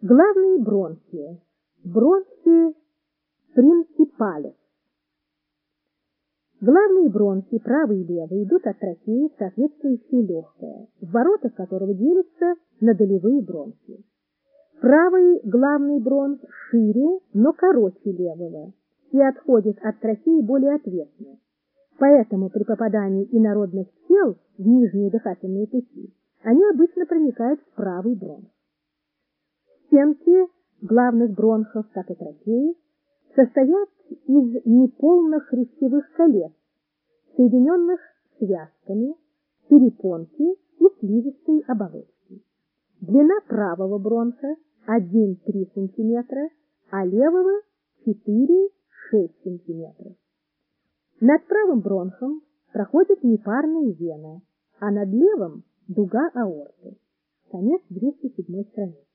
Главные бронхи. Бронхи принципалес. Главные бронхи, правый и левый, идут от трахеи в соответствующее легкое, в воротах которого делятся на долевые бронхи. Правый главный бронх шире, но короче левого и отходит от трахеи более ответно. Поэтому при попадании инородных тел в нижние дыхательные пути они обычно проникают в правый бронх. Стенки главных бронхов, как и трахеи, состоят из неполных хрящевых колец, соединенных связками, перепонки и слизистой оболочки. Длина правого бронха 1-3 см, а левого 4-6 см. Над правым бронхом проходит непарная вена, а над левым – дуга аорты. Конец 207 страницы.